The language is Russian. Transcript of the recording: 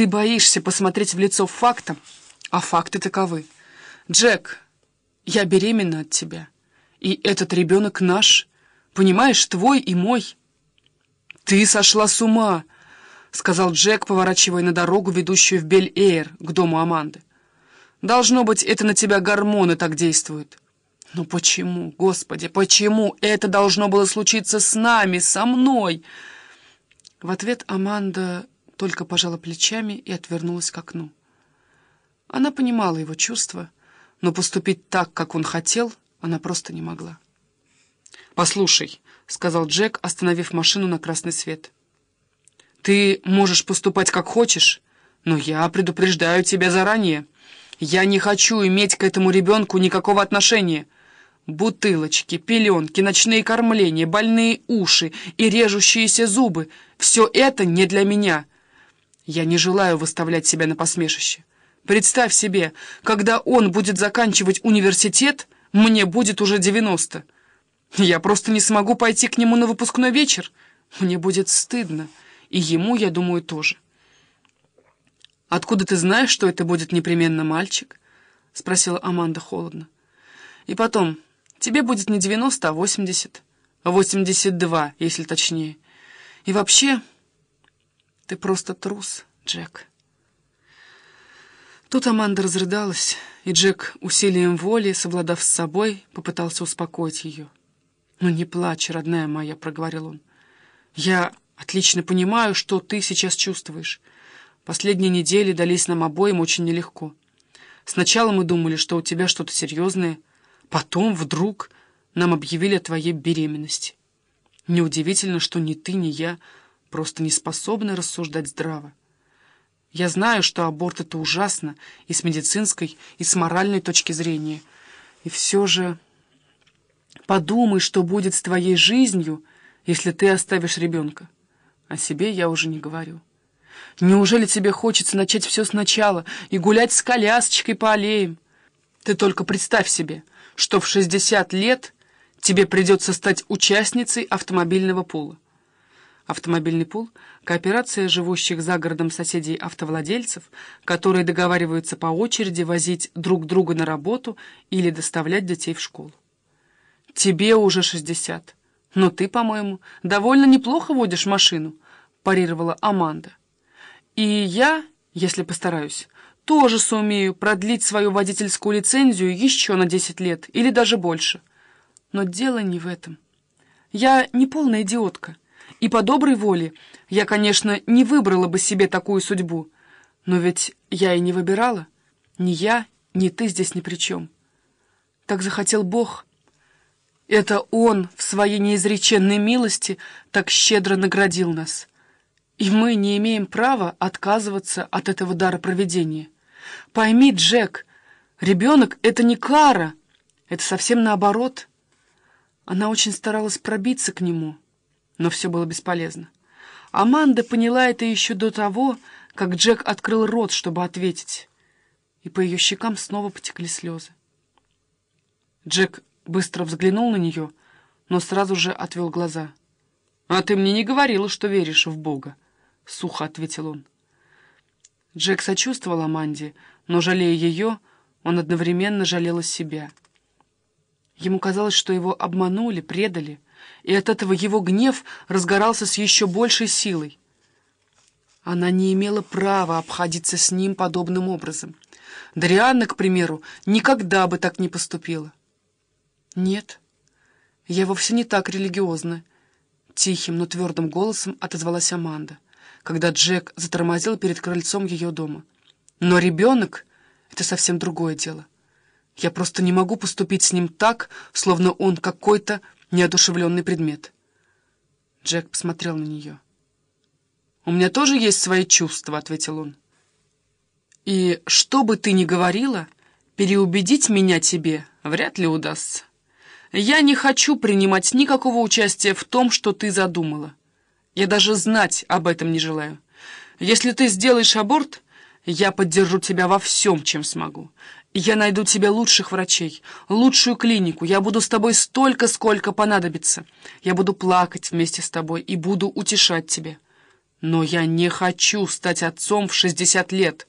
Ты боишься посмотреть в лицо фактам, а факты таковы. Джек, я беременна от тебя, и этот ребенок наш, понимаешь, твой и мой. Ты сошла с ума, — сказал Джек, поворачивая на дорогу, ведущую в Бель-Эйр, к дому Аманды. Должно быть, это на тебя гормоны так действуют. Но почему, Господи, почему это должно было случиться с нами, со мной? В ответ Аманда только пожала плечами и отвернулась к окну. Она понимала его чувства, но поступить так, как он хотел, она просто не могла. «Послушай», — сказал Джек, остановив машину на красный свет. «Ты можешь поступать как хочешь, но я предупреждаю тебя заранее. Я не хочу иметь к этому ребенку никакого отношения». Бутылочки, пеленки, ночные кормления, больные уши и режущиеся зубы — все это не для меня. Я не желаю выставлять себя на посмешище. Представь себе, когда он будет заканчивать университет, мне будет уже девяносто. Я просто не смогу пойти к нему на выпускной вечер. Мне будет стыдно. И ему, я думаю, тоже. «Откуда ты знаешь, что это будет непременно мальчик?» — спросила Аманда холодно. «И потом, тебе будет не девяносто, а восемьдесят. Восемьдесят два, если точнее. И вообще, ты просто трус, Джек». Тут Аманда разрыдалась, и Джек усилием воли, совладав с собой, попытался успокоить ее. «Ну не плачь, родная моя», — проговорил он. «Я отлично понимаю, что ты сейчас чувствуешь. Последние недели дались нам обоим очень нелегко. Сначала мы думали, что у тебя что-то серьезное, потом вдруг нам объявили о твоей беременности. Неудивительно, что ни ты, ни я просто не способны рассуждать здраво. Я знаю, что аборт — это ужасно и с медицинской, и с моральной точки зрения. И все же подумай, что будет с твоей жизнью, если ты оставишь ребенка. О себе я уже не говорю. Неужели тебе хочется начать все сначала и гулять с колясочкой по аллеям? Ты только представь себе, что в 60 лет тебе придется стать участницей автомобильного пула. Автомобильный пул — кооперация живущих за городом соседей автовладельцев, которые договариваются по очереди возить друг друга на работу или доставлять детей в школу. Тебе уже шестьдесят, но ты, по-моему, довольно неплохо водишь машину, парировала Аманда. И я, если постараюсь, тоже сумею продлить свою водительскую лицензию еще на десять лет или даже больше. Но дело не в этом. Я не полная идиотка. И по доброй воле я, конечно, не выбрала бы себе такую судьбу. Но ведь я и не выбирала. Ни я, ни ты здесь ни при чем. Так захотел Бог. Это Он в своей неизреченной милости так щедро наградил нас. И мы не имеем права отказываться от этого дара проведения. Пойми, Джек, ребенок — это не кара, это совсем наоборот. Она очень старалась пробиться к нему — но все было бесполезно. Аманда поняла это еще до того, как Джек открыл рот, чтобы ответить, и по ее щекам снова потекли слезы. Джек быстро взглянул на нее, но сразу же отвел глаза. «А ты мне не говорила, что веришь в Бога», — сухо ответил он. Джек сочувствовал Аманде, но, жалея ее, он одновременно жалел себя. Ему казалось, что его обманули, предали — и от этого его гнев разгорался с еще большей силой. Она не имела права обходиться с ним подобным образом. Дарианна, к примеру, никогда бы так не поступила. «Нет, я вовсе не так религиозна», — тихим, но твердым голосом отозвалась Аманда, когда Джек затормозил перед крыльцом ее дома. «Но ребенок — это совсем другое дело. Я просто не могу поступить с ним так, словно он какой-то неодушевленный предмет. Джек посмотрел на нее. «У меня тоже есть свои чувства», — ответил он. «И что бы ты ни говорила, переубедить меня тебе вряд ли удастся. Я не хочу принимать никакого участия в том, что ты задумала. Я даже знать об этом не желаю. Если ты сделаешь аборт, я поддержу тебя во всем, чем смогу. Я найду тебе лучших врачей, лучшую клинику. Я буду с тобой столько, сколько понадобится. Я буду плакать вместе с тобой и буду утешать тебя. Но я не хочу стать отцом в шестьдесят лет.